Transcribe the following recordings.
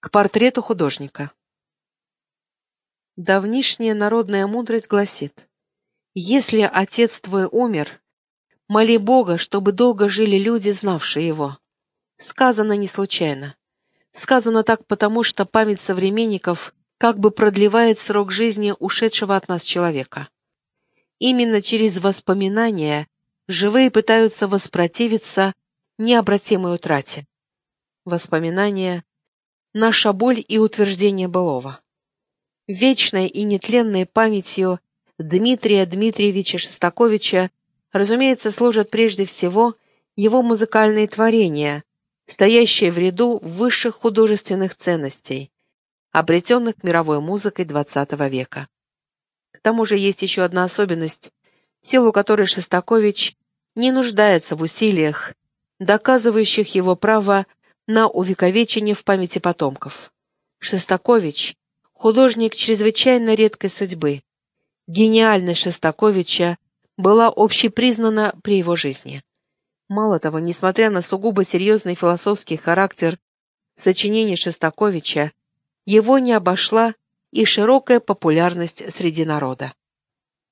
К портрету художника. Давнишняя народная мудрость гласит, «Если отец твой умер, моли Бога, чтобы долго жили люди, знавшие его». Сказано не случайно. Сказано так потому, что память современников как бы продлевает срок жизни ушедшего от нас человека. Именно через воспоминания живые пытаются воспротивиться необратимой утрате. Воспоминания — наша боль и утверждение былого. Вечной и нетленной памятью Дмитрия Дмитриевича Шостаковича, разумеется, служат прежде всего его музыкальные творения, стоящие в ряду высших художественных ценностей, обретенных мировой музыкой XX века. К тому же есть еще одна особенность, в силу которой Шостакович не нуждается в усилиях, доказывающих его право на увековечение в памяти потомков. Шостакович — художник чрезвычайно редкой судьбы. Гениальность Шостаковича была общепризнана при его жизни. Мало того, несмотря на сугубо серьезный философский характер сочинений Шостаковича, его не обошла и широкая популярность среди народа.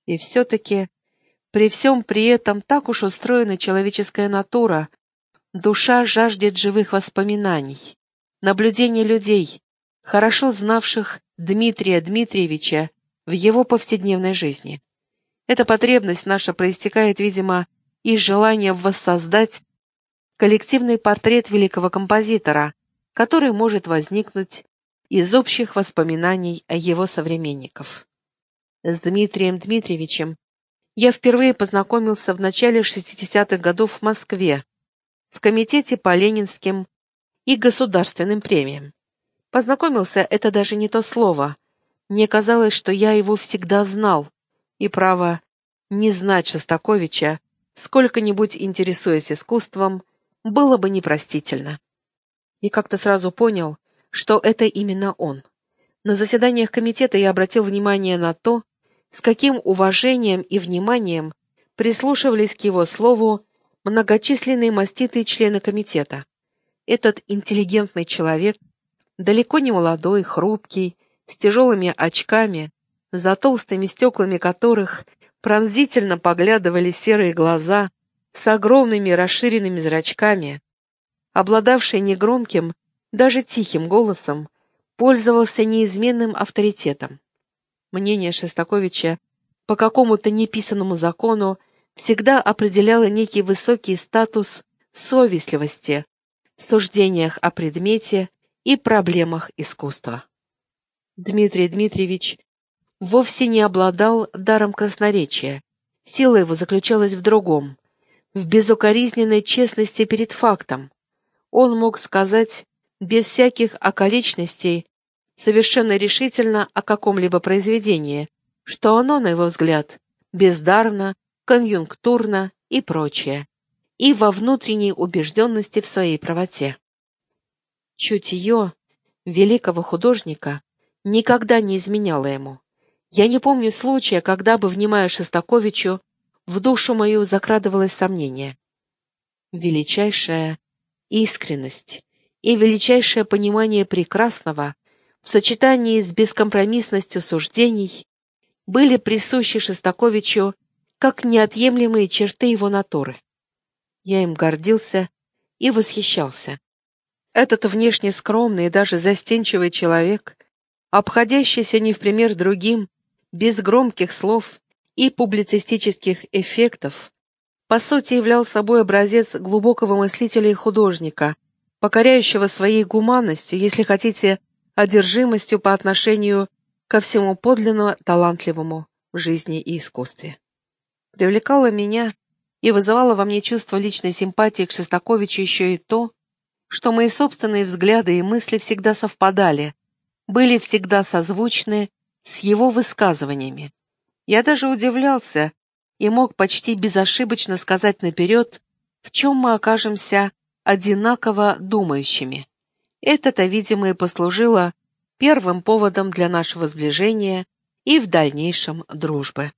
И все-таки при всем при этом так уж устроена человеческая натура, душа жаждет живых воспоминаний, наблюдения людей, хорошо знавших Дмитрия Дмитриевича в его повседневной жизни. Эта потребность наша проистекает, видимо, из желания воссоздать коллективный портрет великого композитора, который может возникнуть из общих воспоминаний о его современников. С Дмитрием Дмитриевичем я впервые познакомился в начале 60-х годов в Москве, в комитете по ленинским и государственным премиям. Познакомился — это даже не то слово. Мне казалось, что я его всегда знал, и право не знать Шостаковича, сколько-нибудь интересуясь искусством, было бы непростительно. И как-то сразу понял, что это именно он. На заседаниях комитета я обратил внимание на то, с каким уважением и вниманием прислушивались к его слову многочисленные маститые члены комитета. Этот интеллигентный человек, далеко не молодой, хрупкий, с тяжелыми очками, за толстыми стеклами которых пронзительно поглядывали серые глаза с огромными расширенными зрачками, обладавший негромким, даже тихим голосом, пользовался неизменным авторитетом. Мнение Шостаковича по какому-то неписанному закону всегда определяло некий высокий статус совестливости в суждениях о предмете и проблемах искусства. Дмитрий Дмитриевич вовсе не обладал даром красноречия. Сила его заключалась в другом, в безукоризненной честности перед фактом. Он мог сказать без всяких околичностей совершенно решительно о каком-либо произведении, что оно, на его взгляд, бездарно, конъюнктурно и прочее, и во внутренней убежденности в своей правоте. Чутье великого художника никогда не изменяло ему. Я не помню случая, когда бы, внимая Шостаковичу, в душу мою закрадывалось сомнение. Величайшая искренность и величайшее понимание прекрасного в сочетании с бескомпромиссностью суждений были присущи Шостаковичу как неотъемлемые черты его натуры. Я им гордился и восхищался. Этот внешне скромный и даже застенчивый человек, обходящийся не в пример другим, без громких слов и публицистических эффектов, по сути являл собой образец глубокого мыслителя и художника, покоряющего своей гуманностью, если хотите, одержимостью по отношению ко всему подлинно талантливому в жизни и искусстве. Привлекало меня и вызывало во мне чувство личной симпатии к Шостаковичу еще и то, что мои собственные взгляды и мысли всегда совпадали, были всегда созвучны с его высказываниями. Я даже удивлялся и мог почти безошибочно сказать наперед, в чем мы окажемся одинаково думающими. Это-то, видимо, и послужило первым поводом для нашего сближения и в дальнейшем дружбы.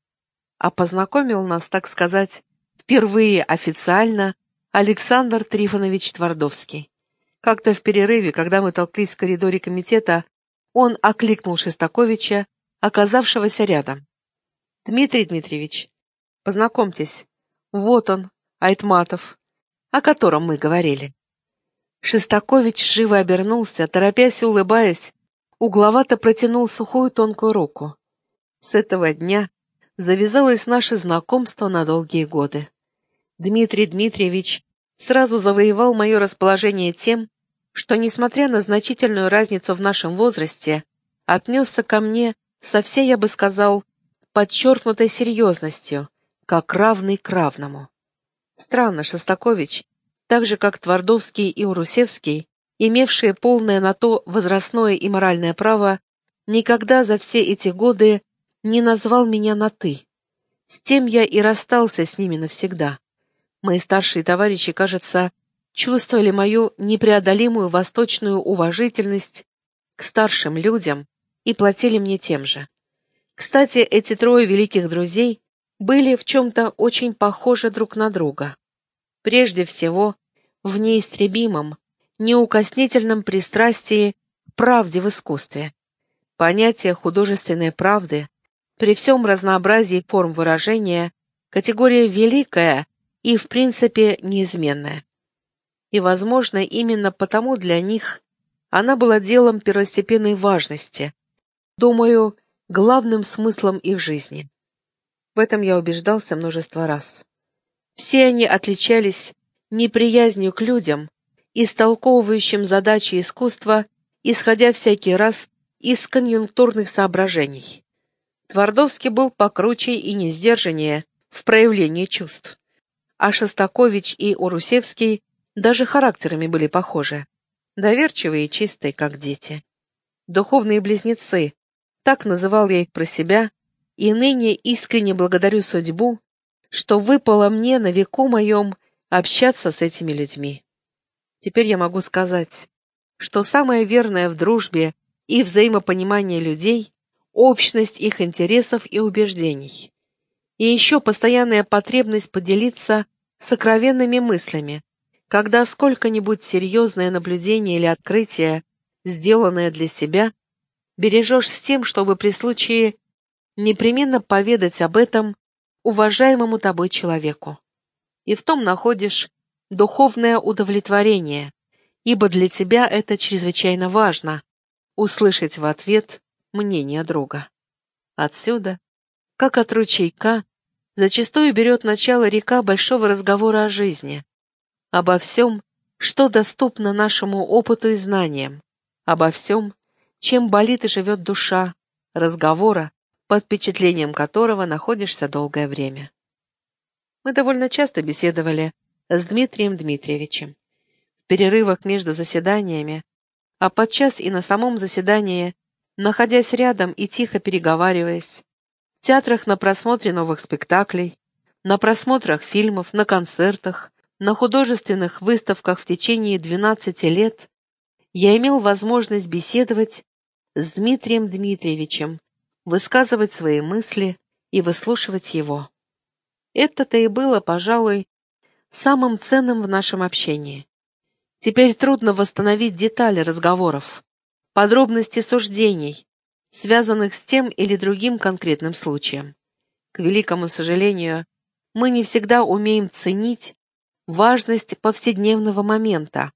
А познакомил нас, так сказать, впервые официально Александр Трифонович Твардовский. Как-то в перерыве, когда мы толклись в коридоре комитета, он окликнул Шестаковича, оказавшегося рядом. «Дмитрий Дмитриевич, познакомьтесь, вот он, Айтматов, о котором мы говорили». Шестакович живо обернулся, торопясь и улыбаясь, угловато протянул сухую тонкую руку. С этого дня завязалось наше знакомство на долгие годы. Дмитрий Дмитриевич сразу завоевал мое расположение тем, что, несмотря на значительную разницу в нашем возрасте, отнесся ко мне со всей, я бы сказал, подчеркнутой серьезностью, как равный к равному. Странно, Шостакович, так же, как Твардовский и Урусевский, имевшие полное на то возрастное и моральное право, никогда за все эти годы не назвал меня на «ты». С тем я и расстался с ними навсегда. Мои старшие товарищи, кажется, чувствовали мою непреодолимую восточную уважительность к старшим людям и платили мне тем же. Кстати, эти трое великих друзей были в чем-то очень похожи друг на друга. Прежде всего, в неистребимом, неукоснительном пристрастии к правде в искусстве. Понятие художественной правды при всем разнообразии форм выражения категория великая и, в принципе, неизменная. И, возможно, именно потому для них она была делом первостепенной важности, думаю, главным смыслом их жизни. В этом я убеждался множество раз. Все они отличались неприязнью к людям, истолковывающим задачи искусства, исходя всякий раз из конъюнктурных соображений. Твардовский был покруче и несдержаннее в проявлении чувств, а Шостакович и Урусевский даже характерами были похожи, доверчивые и чистые, как дети. Духовные близнецы, так называл я их про себя, и ныне искренне благодарю судьбу, что выпало мне на веку моем общаться с этими людьми. Теперь я могу сказать, что самое верное в дружбе и взаимопонимании людей — общность их интересов и убеждений. И еще постоянная потребность поделиться сокровенными мыслями, когда сколько-нибудь серьезное наблюдение или открытие, сделанное для себя, бережешь с тем, чтобы при случае непременно поведать об этом уважаемому тобой человеку. И в том находишь духовное удовлетворение, ибо для тебя это чрезвычайно важно — услышать в ответ мнение друга. Отсюда, как от ручейка, зачастую берет начало река большого разговора о жизни, обо всем, что доступно нашему опыту и знаниям, обо всем, чем болит и живет душа, разговора, под впечатлением которого находишься долгое время. Мы довольно часто беседовали с Дмитрием Дмитриевичем. В перерывах между заседаниями, а подчас и на самом заседании, находясь рядом и тихо переговариваясь, в театрах на просмотре новых спектаклей, на просмотрах фильмов, на концертах, на художественных выставках в течение 12 лет я имел возможность беседовать с Дмитрием Дмитриевичем, высказывать свои мысли и выслушивать его. Это-то и было, пожалуй, самым ценным в нашем общении. Теперь трудно восстановить детали разговоров, подробности суждений, связанных с тем или другим конкретным случаем. К великому сожалению, мы не всегда умеем ценить важность повседневного момента,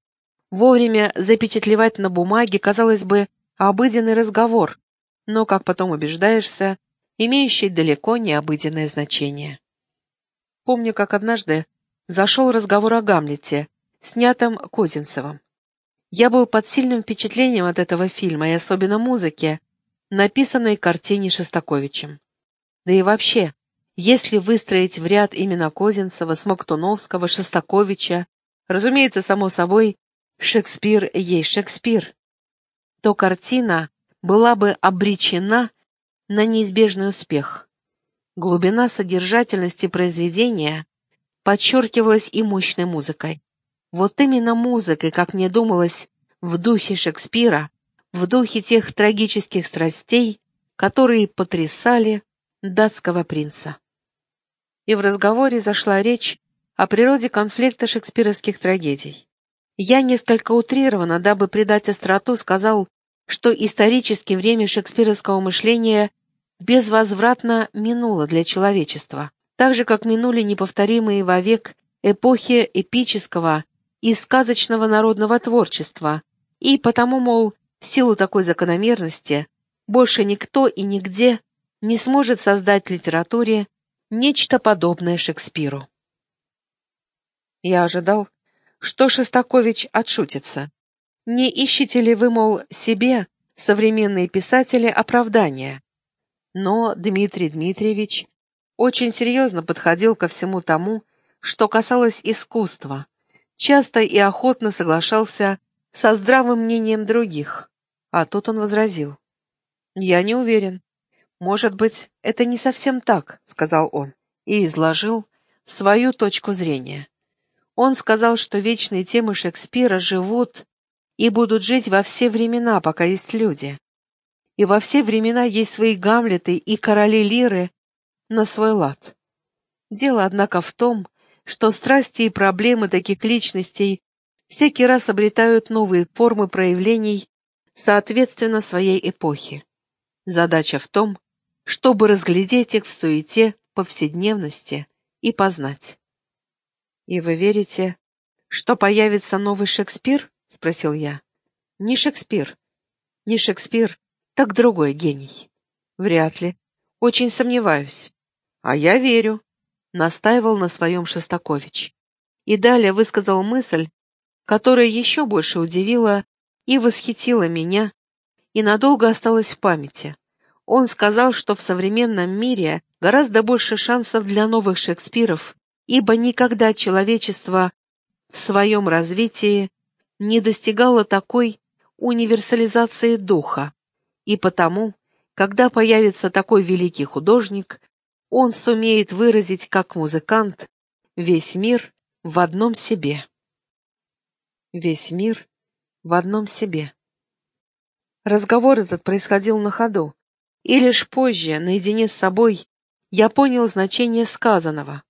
вовремя запечатлевать на бумаге, казалось бы, обыденный разговор, но, как потом убеждаешься, имеющий далеко не обыденное значение. Помню, как однажды зашел разговор о Гамлете, снятом Козинцевым. Я был под сильным впечатлением от этого фильма и особенно музыки, написанной картине Шостаковичем. Да и вообще, если выстроить в ряд имена Козинцева, Смоктуновского, Шостаковича, разумеется, само собой, Шекспир есть Шекспир, то картина была бы обречена на неизбежный успех. Глубина содержательности произведения подчеркивалась и мощной музыкой. Вот именно музыкой, как мне думалось, в духе Шекспира, в духе тех трагических страстей, которые потрясали датского принца и в разговоре зашла речь о природе конфликта шекспировских трагедий. Я несколько утрированно, дабы придать остроту, сказал, что исторически время шекспировского мышления безвозвратно минуло для человечества, так же, как минули неповторимые вовек эпохи эпического и сказочного народного творчества, и потому, мол, в силу такой закономерности, больше никто и нигде не сможет создать в литературе нечто подобное Шекспиру. Я ожидал, что Шостакович отшутится. Не ищете ли вы, мол, себе, современные писатели, оправдания? Но Дмитрий Дмитриевич очень серьезно подходил ко всему тому, что касалось искусства, часто и охотно соглашался со здравым мнением других, а тут он возразил. «Я не уверен. Может быть, это не совсем так», — сказал он, и изложил свою точку зрения. Он сказал, что вечные темы Шекспира живут и будут жить во все времена, пока есть люди. И во все времена есть свои Гамлеты и короли Лиры на свой лад. Дело, однако, в том, что страсти и проблемы таких личностей всякий раз обретают новые формы проявлений соответственно своей эпохе. Задача в том, чтобы разглядеть их в суете повседневности и познать. «И вы верите, что появится новый Шекспир?» — спросил я. «Не Шекспир. Не Шекспир, так другой гений». «Вряд ли. Очень сомневаюсь». «А я верю», — настаивал на своем Шостакович. И далее высказал мысль, которая еще больше удивила и восхитила меня, и надолго осталась в памяти. Он сказал, что в современном мире гораздо больше шансов для новых Шекспиров, ибо никогда человечество в своем развитии не достигало такой универсализации духа, и потому, когда появится такой великий художник, он сумеет выразить, как музыкант, весь мир в одном себе. Весь мир в одном себе. Разговор этот происходил на ходу, и лишь позже, наедине с собой, я понял значение сказанного.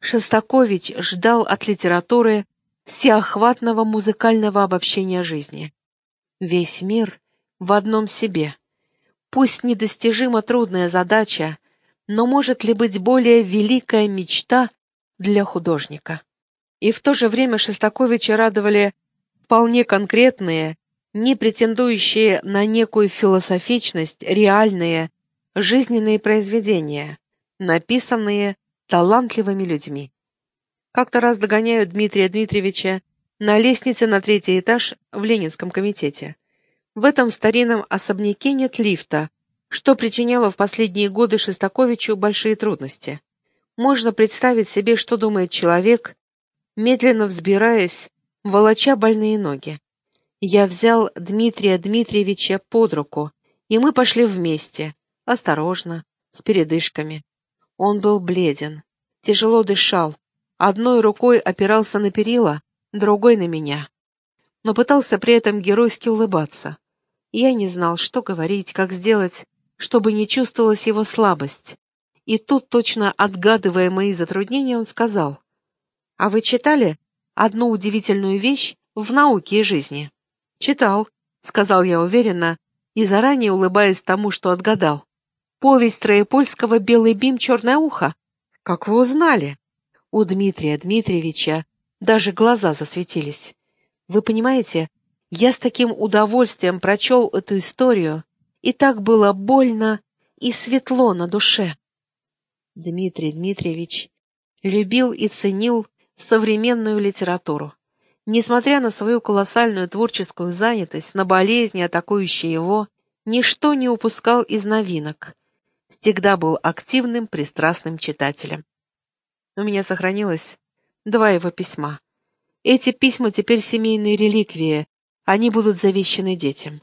Шостакович ждал от литературы всеохватного музыкального обобщения жизни. Весь мир в одном себе. Пусть недостижимо трудная задача, но может ли быть более великая мечта для художника? И в то же время Шостаковича радовали вполне конкретные, не претендующие на некую философичность, реальные, жизненные произведения, написанные талантливыми людьми. Как-то раз догоняют Дмитрия Дмитриевича на лестнице на третий этаж в Ленинском комитете. В этом старинном особняке нет лифта, что причиняло в последние годы Шестаковичу большие трудности. Можно представить себе, что думает человек, медленно взбираясь, волоча больные ноги. Я взял Дмитрия Дмитриевича под руку, и мы пошли вместе, осторожно, с передышками. Он был бледен, тяжело дышал, одной рукой опирался на перила, другой на меня. Но пытался при этом геройски улыбаться. Я не знал, что говорить, как сделать, чтобы не чувствовалась его слабость. И тут, точно отгадывая мои затруднения, он сказал, «А вы читали одну удивительную вещь в науке и жизни?» «Читал», — сказал я уверенно, и заранее улыбаясь тому, что отгадал. Повесть Троепольского «Белый бим. Черное ухо». Как вы узнали? У Дмитрия Дмитриевича даже глаза засветились. Вы понимаете, я с таким удовольствием прочел эту историю, и так было больно и светло на душе. Дмитрий Дмитриевич любил и ценил современную литературу. Несмотря на свою колоссальную творческую занятость, на болезни, атакующие его, ничто не упускал из новинок — всегда был активным, пристрастным читателем. У меня сохранилось два его письма. Эти письма теперь семейные реликвии, они будут завещены детям.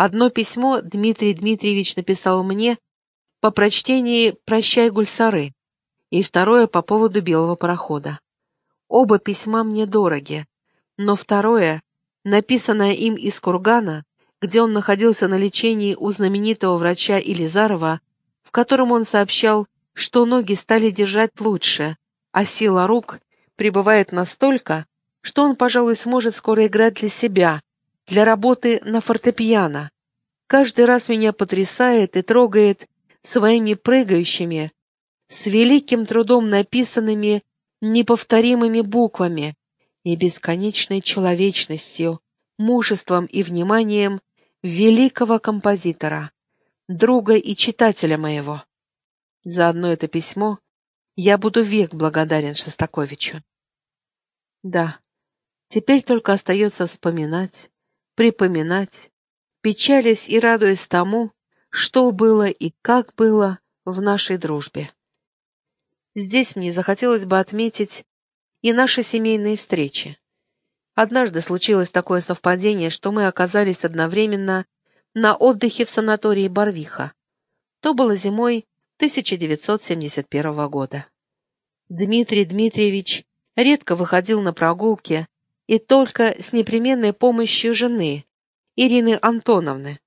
Одно письмо Дмитрий Дмитриевич написал мне по прочтении «Прощай, Гульсары», и второе по поводу белого парохода. Оба письма мне дороги, но второе, написанное им из Кургана, где он находился на лечении у знаменитого врача Илизарова, в котором он сообщал, что ноги стали держать лучше, а сила рук пребывает настолько, что он, пожалуй, сможет скоро играть для себя, для работы на фортепиано. Каждый раз меня потрясает и трогает своими прыгающими, с великим трудом написанными неповторимыми буквами и бесконечной человечностью, мужеством и вниманием великого композитора, друга и читателя моего. За одно это письмо я буду век благодарен Шостаковичу. Да, теперь только остается вспоминать, припоминать, печалясь и радуясь тому, что было и как было в нашей дружбе. Здесь мне захотелось бы отметить и наши семейные встречи. Однажды случилось такое совпадение, что мы оказались одновременно на отдыхе в санатории Барвиха. То было зимой 1971 года. Дмитрий Дмитриевич редко выходил на прогулки и только с непременной помощью жены, Ирины Антоновны.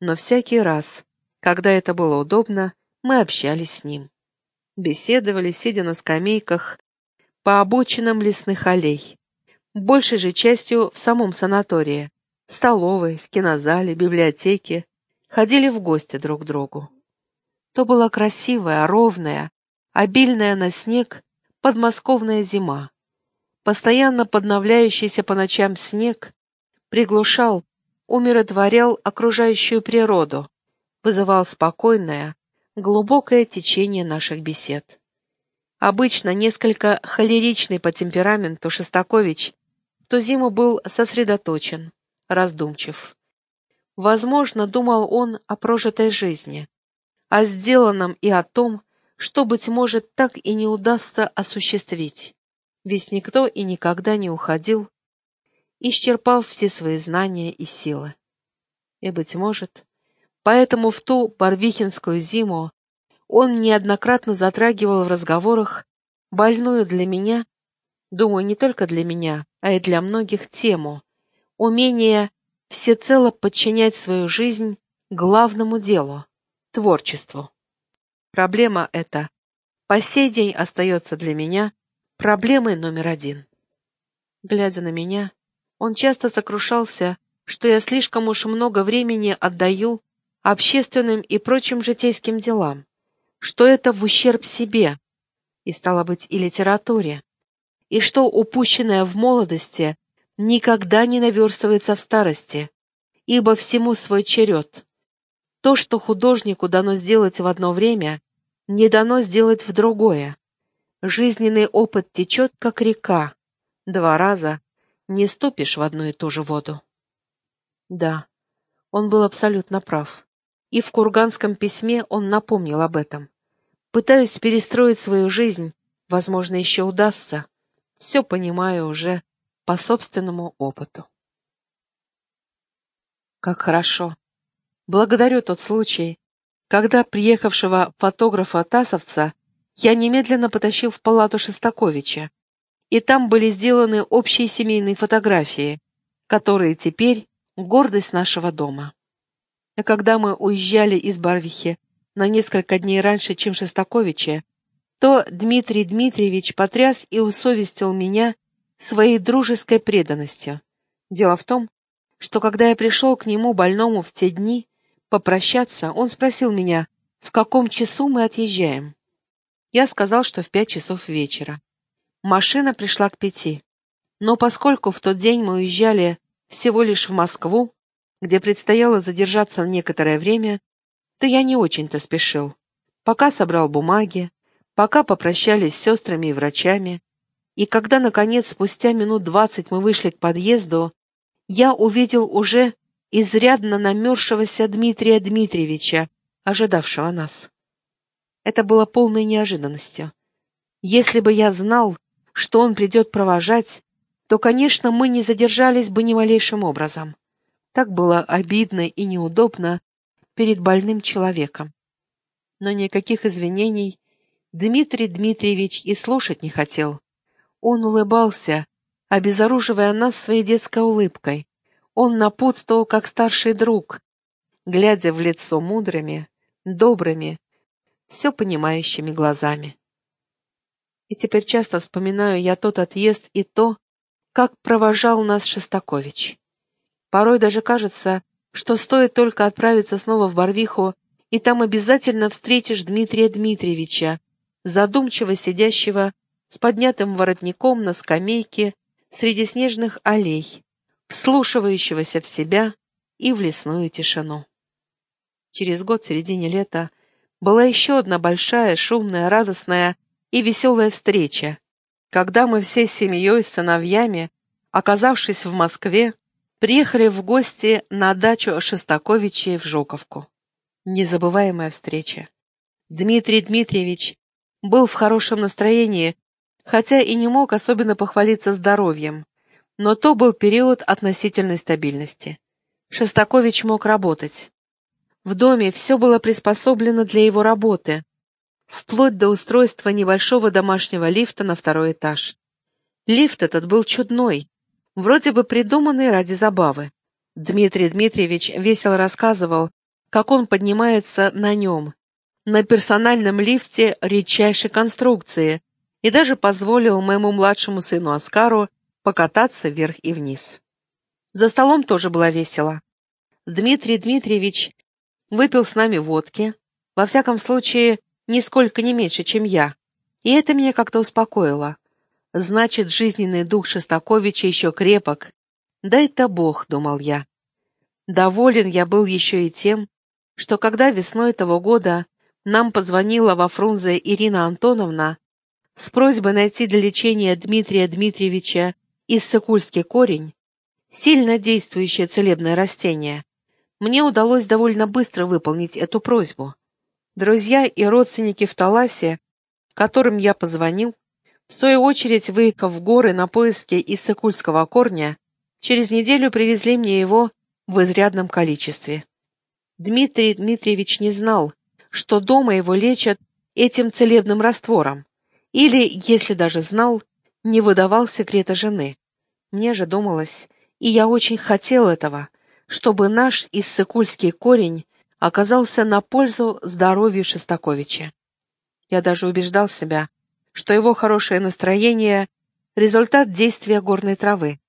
Но всякий раз, когда это было удобно, мы общались с ним беседовали, сидя на скамейках по обочинам лесных аллей, большей же частью в самом санатории, в столовой, в кинозале, библиотеке, ходили в гости друг к другу. То была красивая, ровная, обильная на снег подмосковная зима. Постоянно подновляющийся по ночам снег приглушал, умиротворял окружающую природу, вызывал спокойное, глубокое течение наших бесед. Обычно несколько холеричный по темпераменту Шостакович в ту зиму был сосредоточен, раздумчив. Возможно, думал он о прожитой жизни, о сделанном и о том, что, быть может, так и не удастся осуществить, ведь никто и никогда не уходил, исчерпав все свои знания и силы. И, быть может, Поэтому в ту барвихинскую зиму он неоднократно затрагивал в разговорах больную для меня, думаю, не только для меня, а и для многих тему, умение всецело подчинять свою жизнь главному делу — творчеству. Проблема эта по сей день остается для меня проблемой номер один. Глядя на меня, он часто сокрушался, что я слишком уж много времени отдаю общественным и прочим житейским делам, что это в ущерб себе, и, стало быть, и литературе, и что упущенное в молодости никогда не наверстывается в старости, ибо всему свой черед. То, что художнику дано сделать в одно время, не дано сделать в другое. Жизненный опыт течет, как река. Два раза не ступишь в одну и ту же воду. Да, он был абсолютно прав и в курганском письме он напомнил об этом. Пытаюсь перестроить свою жизнь, возможно, еще удастся. Все понимаю уже по собственному опыту. Как хорошо. Благодарю тот случай, когда приехавшего фотографа-тасовца я немедленно потащил в палату Шестаковича, и там были сделаны общие семейные фотографии, которые теперь гордость нашего дома. А когда мы уезжали из Барвихи на несколько дней раньше, чем Шостаковича, то Дмитрий Дмитриевич потряс и усовестил меня своей дружеской преданностью. Дело в том, что когда я пришел к нему больному в те дни попрощаться, он спросил меня, в каком часу мы отъезжаем. Я сказал, что в пять часов вечера. Машина пришла к пяти. Но поскольку в тот день мы уезжали всего лишь в Москву, где предстояло задержаться некоторое время, то я не очень-то спешил. Пока собрал бумаги, пока попрощались с сестрами и врачами, и когда, наконец, спустя минут двадцать мы вышли к подъезду, я увидел уже изрядно намерзшегося Дмитрия Дмитриевича, ожидавшего нас. Это было полной неожиданностью. Если бы я знал, что он придет провожать, то, конечно, мы не задержались бы ни малейшим образом. Так было обидно и неудобно перед больным человеком. Но никаких извинений Дмитрий Дмитриевич и слушать не хотел. Он улыбался, обезоруживая нас своей детской улыбкой. Он напутствовал, как старший друг, глядя в лицо мудрыми, добрыми, все понимающими глазами. И теперь часто вспоминаю я тот отъезд и то, как провожал нас Шостакович. Порой даже кажется, что стоит только отправиться снова в Барвиху, и там обязательно встретишь Дмитрия Дмитриевича, задумчиво сидящего с поднятым воротником на скамейке среди снежных аллей, вслушивающегося в себя и в лесную тишину. Через год, в середине лета, была еще одна большая, шумная, радостная и веселая встреча, когда мы всей семьей сыновьями, оказавшись в Москве, приехали в гости на дачу Шостаковичей в Жуковку. Незабываемая встреча. Дмитрий Дмитриевич был в хорошем настроении, хотя и не мог особенно похвалиться здоровьем, но то был период относительной стабильности. Шостакович мог работать. В доме все было приспособлено для его работы, вплоть до устройства небольшого домашнего лифта на второй этаж. Лифт этот был чудной, вроде бы придуманный ради забавы. Дмитрий Дмитриевич весело рассказывал, как он поднимается на нем, на персональном лифте редчайшей конструкции, и даже позволил моему младшему сыну Оскару покататься вверх и вниз. За столом тоже было весело. Дмитрий Дмитриевич выпил с нами водки, во всяком случае, нисколько не меньше, чем я, и это меня как-то успокоило. Значит, жизненный дух Шостаковича еще крепок. Да-то Бог, думал я. Доволен я был еще и тем, что когда весной этого года нам позвонила во Фрунзе Ирина Антоновна с просьбой найти для лечения Дмитрия Дмитриевича иссыкульский корень, сильно действующее целебное растение, мне удалось довольно быстро выполнить эту просьбу. Друзья и родственники в Таласе, которым я позвонил, в свою очередь, выехав в горы на поиски иссыкульского корня, через неделю привезли мне его в изрядном количестве. Дмитрий Дмитриевич не знал, что дома его лечат этим целебным раствором, или, если даже знал, не выдавал секрета жены. Мне же думалось, и я очень хотел этого, чтобы наш иссыкульский корень оказался на пользу здоровью Шестаковича. Я даже убеждал себя, что его хорошее настроение — результат действия горной травы.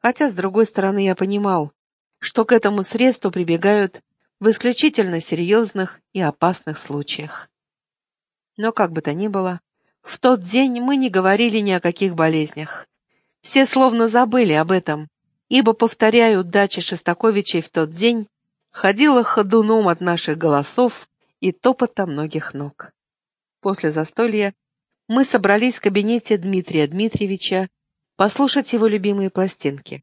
Хотя, с другой стороны, я понимал, что к этому средству прибегают в исключительно серьезных и опасных случаях. Но как бы то ни было, в тот день мы не говорили ни о каких болезнях. Все словно забыли об этом, ибо, повторяю, дача Шостаковичей в тот день ходила ходуном от наших голосов и топота многих ног. После застолья мы собрались в кабинете Дмитрия Дмитриевича послушать его любимые пластинки.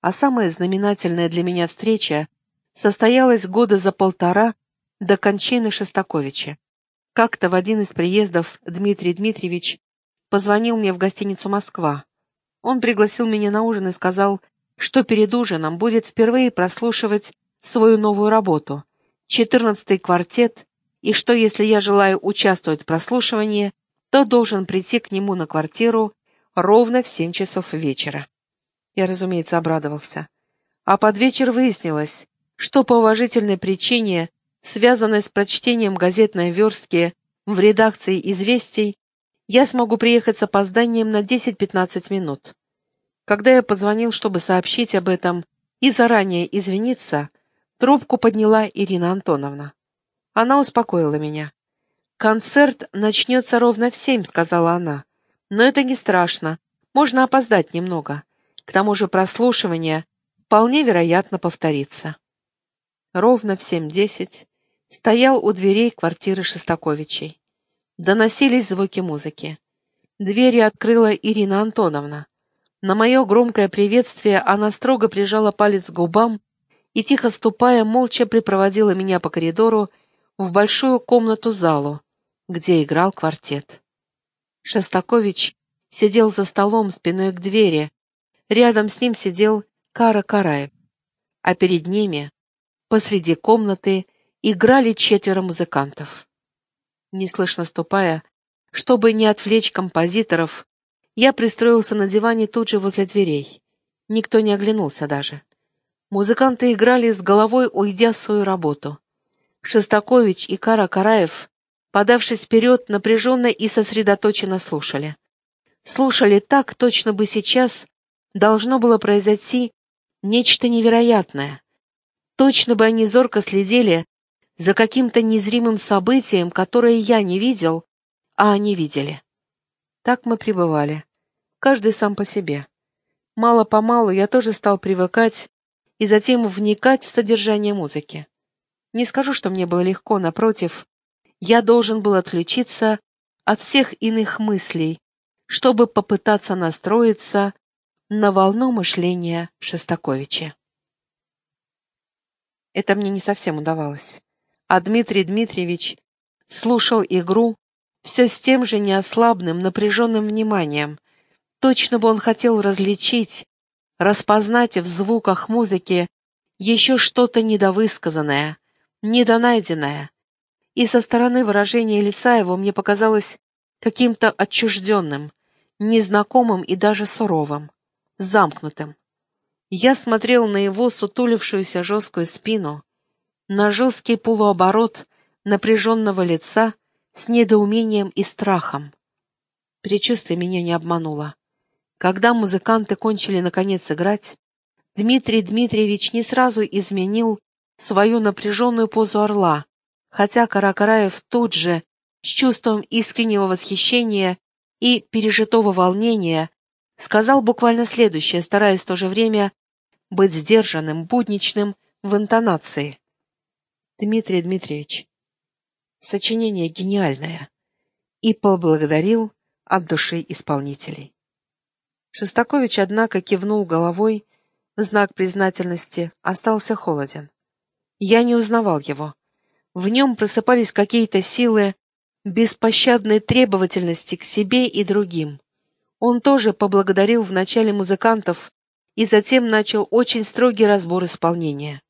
А самая знаменательная для меня встреча состоялась года за полтора до кончины Шостаковича. Как-то в один из приездов Дмитрий Дмитриевич позвонил мне в гостиницу «Москва». Он пригласил меня на ужин и сказал, что перед ужином будет впервые прослушивать свою новую работу «Четырнадцатый квартет», и что, если я желаю участвовать в прослушивании, то должен прийти к нему на квартиру ровно в семь часов вечера. Я, разумеется, обрадовался. А под вечер выяснилось, что по уважительной причине связанной с прочтением газетной верстки в редакции «Известий», я смогу приехать с опозданием на 10-15 минут. Когда я позвонил, чтобы сообщить об этом и заранее извиниться, трубку подняла Ирина Антоновна. Она успокоила меня. «Концерт начнется ровно в семь», — сказала она. «Но это не страшно, можно опоздать немного. К тому же прослушивание вполне вероятно повторится». Ровно в семь десять стоял у дверей квартиры Шестаковичей. Доносились звуки музыки. Двери открыла Ирина Антоновна. На мое громкое приветствие она строго прижала палец к губам и, тихо ступая, молча припроводила меня по коридору в большую комнату-залу, где играл квартет. Шостакович сидел за столом спиной к двери, рядом с ним сидел Кара Караев, а перед ними, посреди комнаты, играли четверо музыкантов. Неслышно ступая, чтобы не отвлечь композиторов, я пристроился на диване тут же возле дверей. Никто не оглянулся даже. Музыканты играли с головой, уйдя в свою работу. Шестакович и Кара Караев, подавшись вперед, напряженно и сосредоточенно слушали. Слушали так, точно бы сейчас должно было произойти нечто невероятное. Точно бы они зорко следили за каким-то незримым событием, которое я не видел, а они видели. Так мы пребывали, каждый сам по себе. Мало-помалу я тоже стал привыкать и затем вникать в содержание музыки. Не скажу, что мне было легко, напротив, я должен был отключиться от всех иных мыслей, чтобы попытаться настроиться на волну мышления Шостаковича. Это мне не совсем удавалось. А Дмитрий Дмитриевич слушал игру все с тем же неослабным, напряженным вниманием. Точно бы он хотел различить, распознать в звуках музыки еще что-то недовысказанное, недонайденное. И со стороны выражения лица его мне показалось каким-то отчужденным, незнакомым и даже суровым, замкнутым. Я смотрел на его сутулившуюся жесткую спину, на жесткий полуоборот напряженного лица с недоумением и страхом. Предчувствие меня не обмануло. Когда музыканты кончили наконец играть, Дмитрий Дмитриевич не сразу изменил свою напряженную позу орла, хотя Каракараев тут же, с чувством искреннего восхищения и пережитого волнения, сказал буквально следующее, стараясь в то же время быть сдержанным, будничным в интонации. «Дмитрий Дмитриевич, сочинение гениальное» и поблагодарил от души исполнителей. Шостакович, однако, кивнул головой в знак признательности, остался холоден. Я не узнавал его. В нем просыпались какие-то силы беспощадной требовательности к себе и другим. Он тоже поблагодарил вначале музыкантов и затем начал очень строгий разбор исполнения.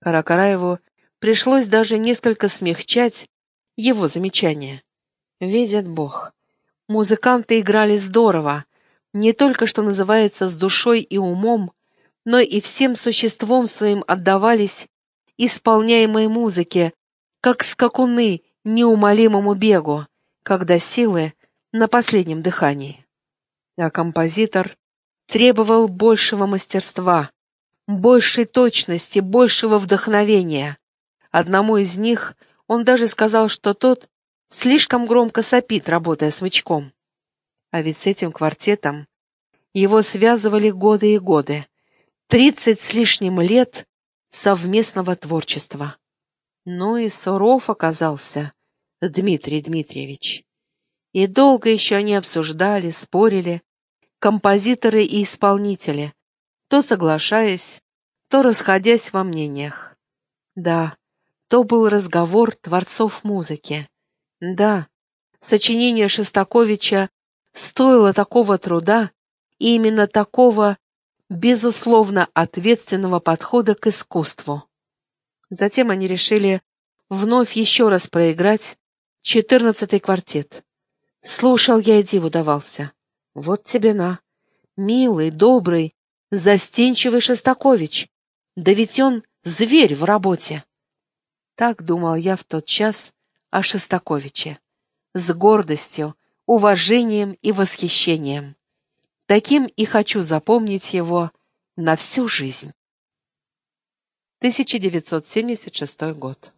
Каракараеву пришлось даже несколько смягчать его замечания. Видит Бог. Музыканты играли здорово, не только, что называется, с душой и умом, но и всем существом своим отдавались исполняемой музыке, как скакуны неумолимому бегу, когда силы на последнем дыхании а композитор требовал большего мастерства, большей точности, большего вдохновения. Одному из них он даже сказал, что тот слишком громко сопит, работая смычком. А ведь с этим квартетом его связывали годы и годы, тридцать с лишним лет совместного творчества. Ну и суров оказался Дмитрий Дмитриевич. И долго еще они обсуждали, спорили, композиторы и исполнители, то соглашаясь, то расходясь во мнениях. Да, то был разговор творцов музыки. Да, сочинение Шостаковича стоило такого труда и именно такого, безусловно, ответственного подхода к искусству. Затем они решили вновь еще раз проиграть четырнадцатый квартет. Слушал я и диву давался. Вот тебе на. Милый, добрый, застенчивый Шостакович. Да ведь он зверь в работе. Так думал я в тот час о Шостаковиче. С гордостью, уважением и восхищением. Таким и хочу запомнить его на всю жизнь. 1976 год.